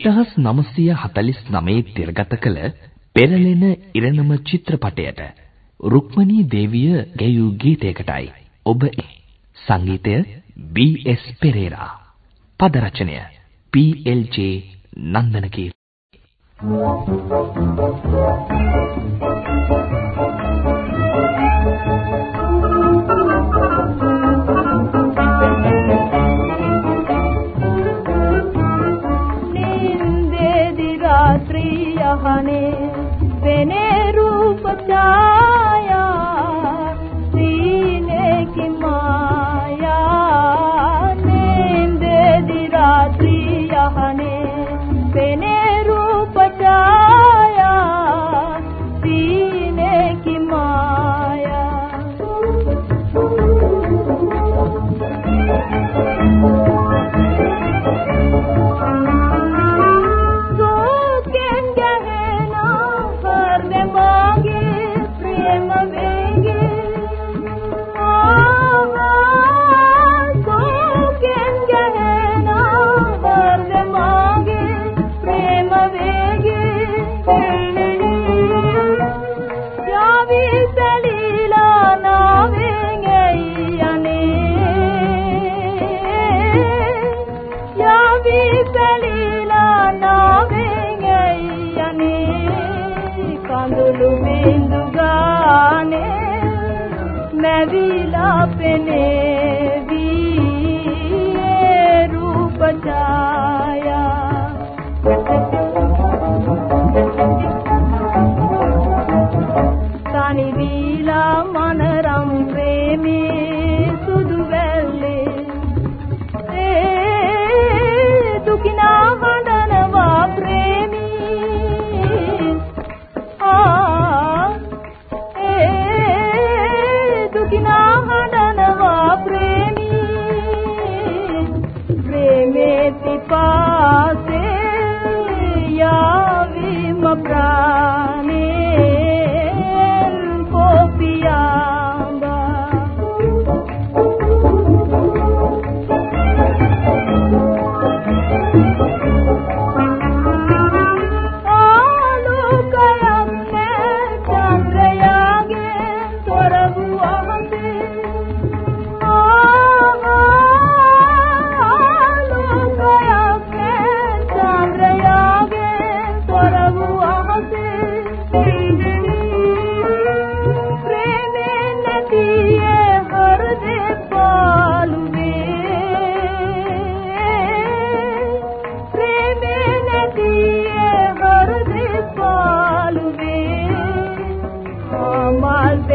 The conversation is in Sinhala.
1949 තිරගත කළ පෙරලෙන ඉරණම චිත්‍රපටයට රුක්මනී දේවිය ගැයූ ගීතයකටයි ඔබ සංගීතය බී.එස්. පෙරේරා පද රචනය පී.එල්.ජේ. නන්දනකීර්ති යහනේ වෙනේ රූප කඳුළු බින්දු ගානේ මැවිලා පෙනේ වී රූපචා पासे यापा